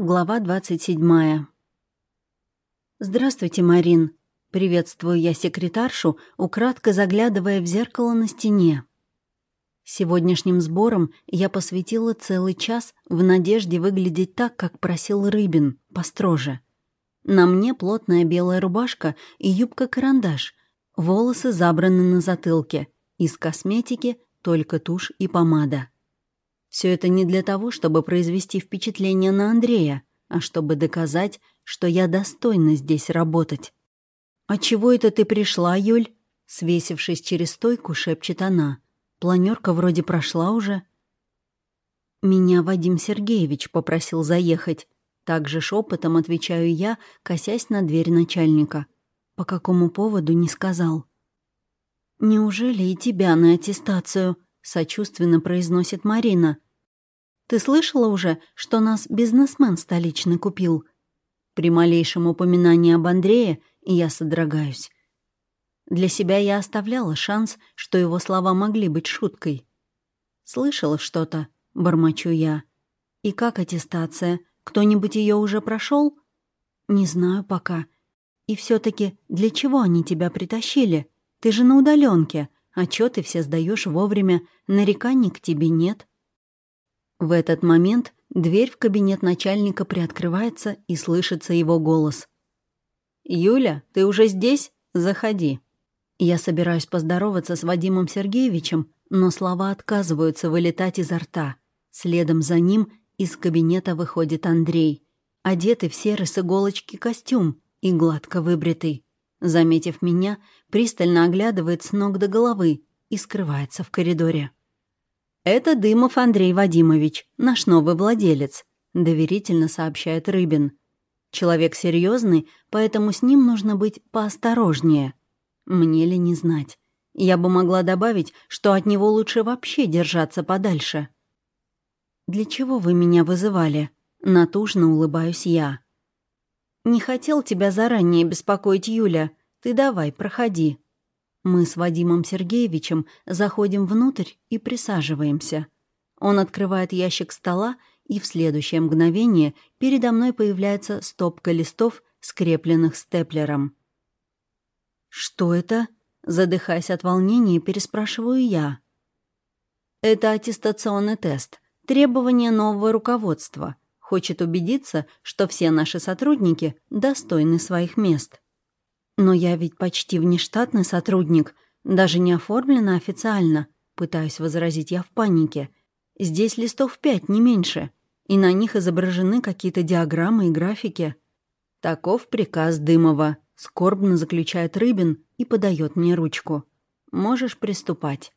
Глава 27. «Здравствуйте, Марин», — приветствую я секретаршу, украдко заглядывая в зеркало на стене. Сегодняшним сбором я посвятила целый час в надежде выглядеть так, как просил Рыбин, построже. На мне плотная белая рубашка и юбка-карандаш, волосы забраны на затылке, из косметики только тушь и помада. Все это не для того, чтобы произвести впечатление на Андрея, а чтобы доказать, что я достойна здесь работать. «А чего это ты пришла, Юль?» Свесившись через стойку, шепчет она. Планерка вроде прошла уже. «Меня Вадим Сергеевич попросил заехать». Также шепотом отвечаю я, косясь на дверь начальника. По какому поводу не сказал. «Неужели и тебя на аттестацию?» — сочувственно произносит Марина. «Ты слышала уже, что нас бизнесмен столичный купил?» При малейшем упоминании об Андрее я содрогаюсь. Для себя я оставляла шанс, что его слова могли быть шуткой. «Слышала что-то?» — бормочу я. «И как аттестация? Кто-нибудь ее уже прошел? «Не знаю пока. И все таки для чего они тебя притащили? Ты же на удаленке. Отчеты все сдаешь вовремя, нареканий к тебе нет». В этот момент дверь в кабинет начальника приоткрывается и слышится его голос. «Юля, ты уже здесь? Заходи». Я собираюсь поздороваться с Вадимом Сергеевичем, но слова отказываются вылетать изо рта. Следом за ним из кабинета выходит Андрей, одетый в серый с иголочки костюм и гладко выбритый. Заметив меня, пристально оглядывает с ног до головы и скрывается в коридоре. «Это Дымов Андрей Вадимович, наш новый владелец», — доверительно сообщает Рыбин. «Человек серьезный, поэтому с ним нужно быть поосторожнее. Мне ли не знать? Я бы могла добавить, что от него лучше вообще держаться подальше». «Для чего вы меня вызывали?» — натужно улыбаюсь я. «Не хотел тебя заранее беспокоить, Юля. Ты давай, проходи». Мы с Вадимом Сергеевичем заходим внутрь и присаживаемся. Он открывает ящик стола, и в следующее мгновение передо мной появляется стопка листов, скрепленных степлером. «Что это?» — задыхаясь от волнения, переспрашиваю я. «Это аттестационный тест, требования нового руководства. Хочет убедиться, что все наши сотрудники достойны своих мест». «Но я ведь почти внештатный сотрудник, даже не оформлена официально», пытаюсь возразить я в панике. «Здесь листов пять, не меньше, и на них изображены какие-то диаграммы и графики». «Таков приказ Дымова», — скорбно заключает Рыбин и подает мне ручку. «Можешь приступать».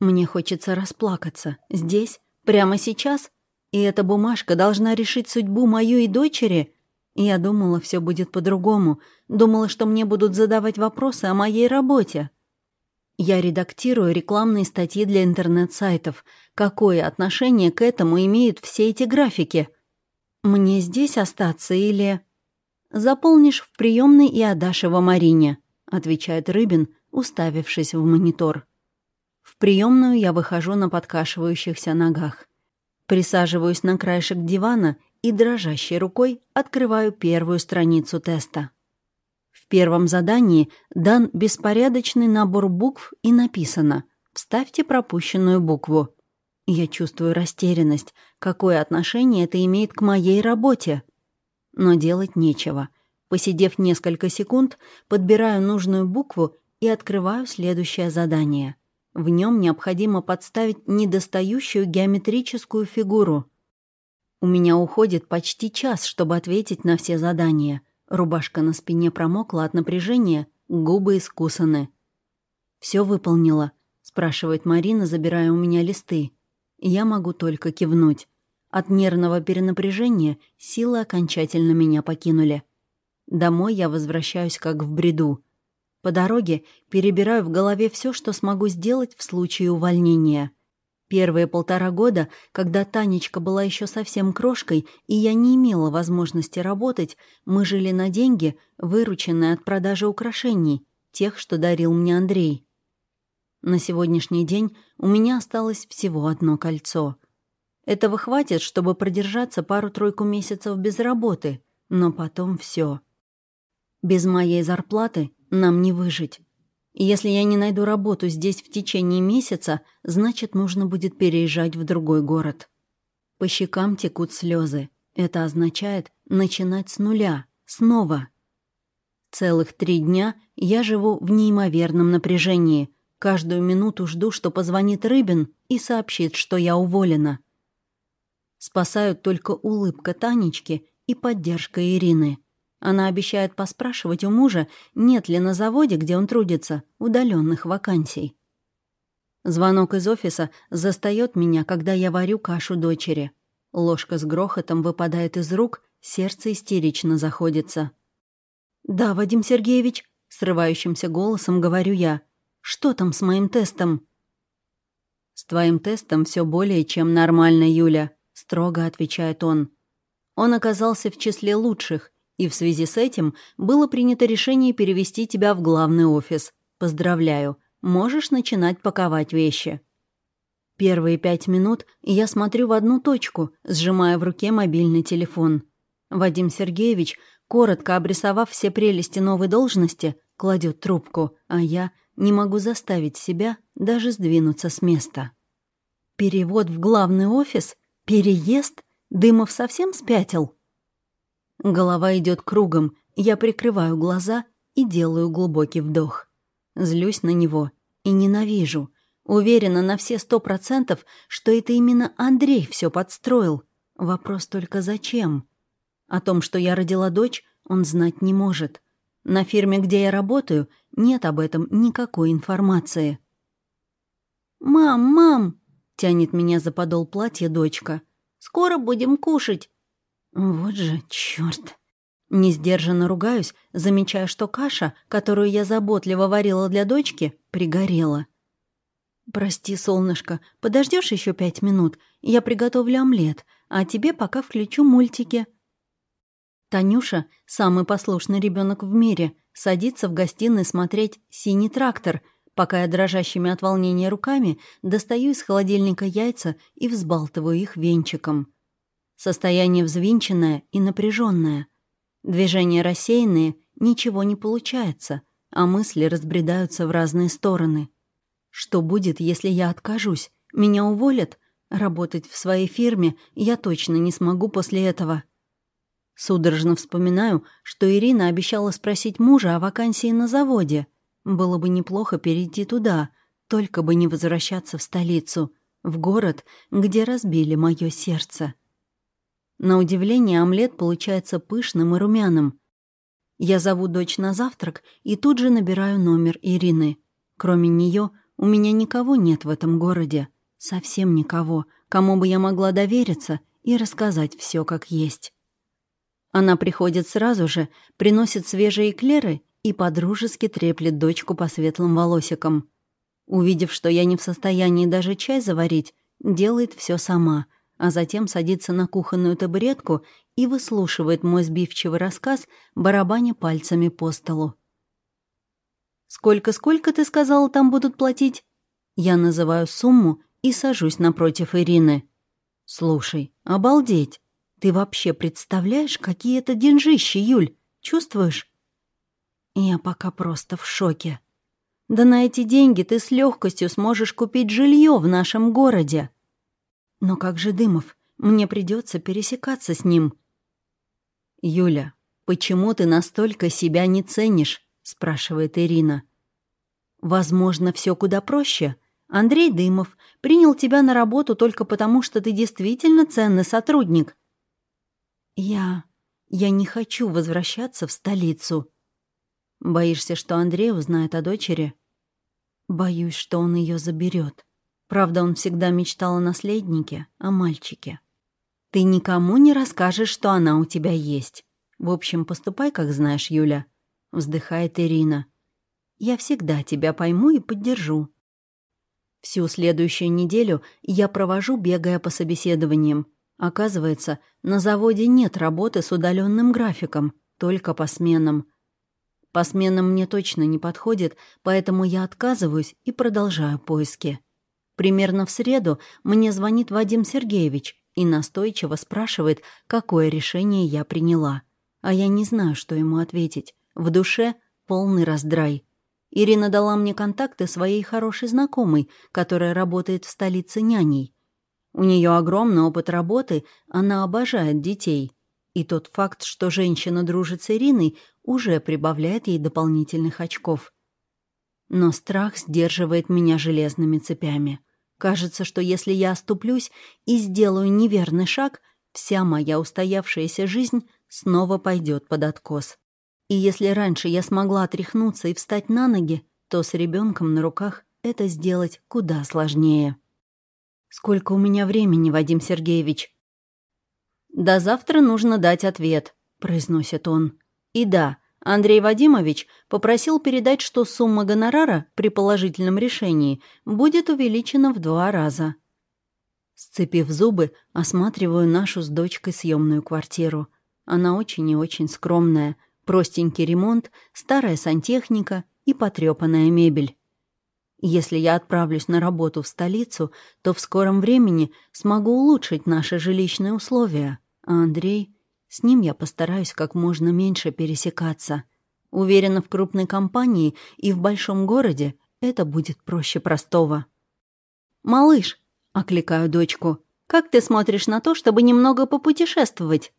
Мне хочется расплакаться. Здесь, прямо сейчас? И эта бумажка должна решить судьбу мою и дочери? Я думала, все будет по-другому. Думала, что мне будут задавать вопросы о моей работе. Я редактирую рекламные статьи для интернет-сайтов. Какое отношение к этому имеют все эти графики? Мне здесь остаться или... «Заполнишь в приемной и отдашь его Марине», — отвечает Рыбин, уставившись в монитор. В приемную я выхожу на подкашивающихся ногах. Присаживаюсь на краешек дивана и дрожащей рукой открываю первую страницу теста. В первом задании дан беспорядочный набор букв и написано «Вставьте пропущенную букву». Я чувствую растерянность, какое отношение это имеет к моей работе. Но делать нечего. Посидев несколько секунд, подбираю нужную букву и открываю следующее задание. В нем необходимо подставить недостающую геометрическую фигуру. У меня уходит почти час, чтобы ответить на все задания. Рубашка на спине промокла от напряжения, губы искусаны. Все выполнила?» — спрашивает Марина, забирая у меня листы. Я могу только кивнуть. От нервного перенапряжения силы окончательно меня покинули. Домой я возвращаюсь как в бреду. По дороге перебираю в голове все, что смогу сделать в случае увольнения — Первые полтора года, когда Танечка была еще совсем крошкой, и я не имела возможности работать, мы жили на деньги, вырученные от продажи украшений, тех, что дарил мне Андрей. На сегодняшний день у меня осталось всего одно кольцо. Этого хватит, чтобы продержаться пару-тройку месяцев без работы, но потом все. Без моей зарплаты нам не выжить. Если я не найду работу здесь в течение месяца, значит, нужно будет переезжать в другой город. По щекам текут слезы. Это означает начинать с нуля, снова. Целых три дня я живу в неимоверном напряжении. Каждую минуту жду, что позвонит Рыбин и сообщит, что я уволена. Спасают только улыбка Танечки и поддержка Ирины. Она обещает поспрашивать у мужа, нет ли на заводе, где он трудится, удаленных вакансий. Звонок из офиса застаёт меня, когда я варю кашу дочери. Ложка с грохотом выпадает из рук, сердце истерично заходится. «Да, Вадим Сергеевич», — срывающимся голосом говорю я. «Что там с моим тестом?» «С твоим тестом все более чем нормально, Юля», — строго отвечает он. «Он оказался в числе лучших, и в связи с этим было принято решение перевести тебя в главный офис. Поздравляю, можешь начинать паковать вещи». Первые пять минут я смотрю в одну точку, сжимая в руке мобильный телефон. Вадим Сергеевич, коротко обрисовав все прелести новой должности, кладет трубку, а я не могу заставить себя даже сдвинуться с места. Перевод в главный офис? Переезд? Дымов совсем спятил? Голова идет кругом, я прикрываю глаза и делаю глубокий вдох. Злюсь на него и ненавижу. Уверена на все сто процентов, что это именно Андрей все подстроил. Вопрос только зачем? О том, что я родила дочь, он знать не может. На фирме, где я работаю, нет об этом никакой информации. «Мам, мам!» — тянет меня за подол платья дочка. «Скоро будем кушать. Вот же чёрт. Несдержанно ругаюсь, замечая, что каша, которую я заботливо варила для дочки, пригорела. «Прости, солнышко, подождешь еще пять минут? Я приготовлю омлет, а тебе пока включу мультики». Танюша, самый послушный ребенок в мире, садится в гостиной смотреть «Синий трактор», пока я дрожащими от волнения руками достаю из холодильника яйца и взбалтываю их венчиком. Состояние взвинченное и напряженное. Движения рассеянные, ничего не получается, а мысли разбредаются в разные стороны. Что будет, если я откажусь? Меня уволят? Работать в своей фирме я точно не смогу после этого. Судорожно вспоминаю, что Ирина обещала спросить мужа о вакансии на заводе. Было бы неплохо перейти туда, только бы не возвращаться в столицу, в город, где разбили мое сердце. На удивление омлет получается пышным и румяным. Я зову дочь на завтрак и тут же набираю номер Ирины. Кроме нее у меня никого нет в этом городе. Совсем никого, кому бы я могла довериться и рассказать все как есть. Она приходит сразу же, приносит свежие эклеры и подружески треплет дочку по светлым волосикам. Увидев, что я не в состоянии даже чай заварить, делает все сама — а затем садится на кухонную табуретку и выслушивает мой сбивчивый рассказ, барабаня пальцами по столу. «Сколько-сколько, ты сказала, там будут платить?» Я называю сумму и сажусь напротив Ирины. «Слушай, обалдеть! Ты вообще представляешь, какие это деньжищи, Юль? Чувствуешь?» Я пока просто в шоке. Да на эти деньги ты с легкостью сможешь купить жилье в нашем городе. Но как же Дымов? Мне придется пересекаться с ним. «Юля, почему ты настолько себя не ценишь?» — спрашивает Ирина. «Возможно, все куда проще. Андрей Дымов принял тебя на работу только потому, что ты действительно ценный сотрудник». «Я... я не хочу возвращаться в столицу». «Боишься, что Андрей узнает о дочери?» «Боюсь, что он ее заберет. Правда, он всегда мечтал о наследнике, о мальчике. Ты никому не расскажешь, что она у тебя есть. В общем, поступай, как знаешь, Юля. Вздыхает Ирина. Я всегда тебя пойму и поддержу. Всю следующую неделю я провожу, бегая по собеседованиям. Оказывается, на заводе нет работы с удаленным графиком, только по сменам. По сменам мне точно не подходит, поэтому я отказываюсь и продолжаю поиски. Примерно в среду мне звонит Вадим Сергеевич и настойчиво спрашивает, какое решение я приняла. А я не знаю, что ему ответить. В душе полный раздрай. Ирина дала мне контакты своей хорошей знакомой, которая работает в столице няней. У нее огромный опыт работы, она обожает детей. И тот факт, что женщина дружит с Ириной, уже прибавляет ей дополнительных очков. Но страх сдерживает меня железными цепями. Кажется, что если я оступлюсь и сделаю неверный шаг, вся моя устоявшаяся жизнь снова пойдет под откос. И если раньше я смогла отряхнуться и встать на ноги, то с ребенком на руках это сделать куда сложнее. «Сколько у меня времени, Вадим Сергеевич?» «До завтра нужно дать ответ», — произносит он. «И да, Андрей Вадимович попросил передать, что сумма гонорара при положительном решении будет увеличена в два раза». Сцепив зубы, осматриваю нашу с дочкой съемную квартиру. Она очень и очень скромная — простенький ремонт, старая сантехника и потрёпанная мебель. Если я отправлюсь на работу в столицу, то в скором времени смогу улучшить наши жилищные условия, а Андрей... С ним я постараюсь как можно меньше пересекаться. Уверена, в крупной компании и в большом городе это будет проще простого. «Малыш», — окликаю дочку, — «как ты смотришь на то, чтобы немного попутешествовать?»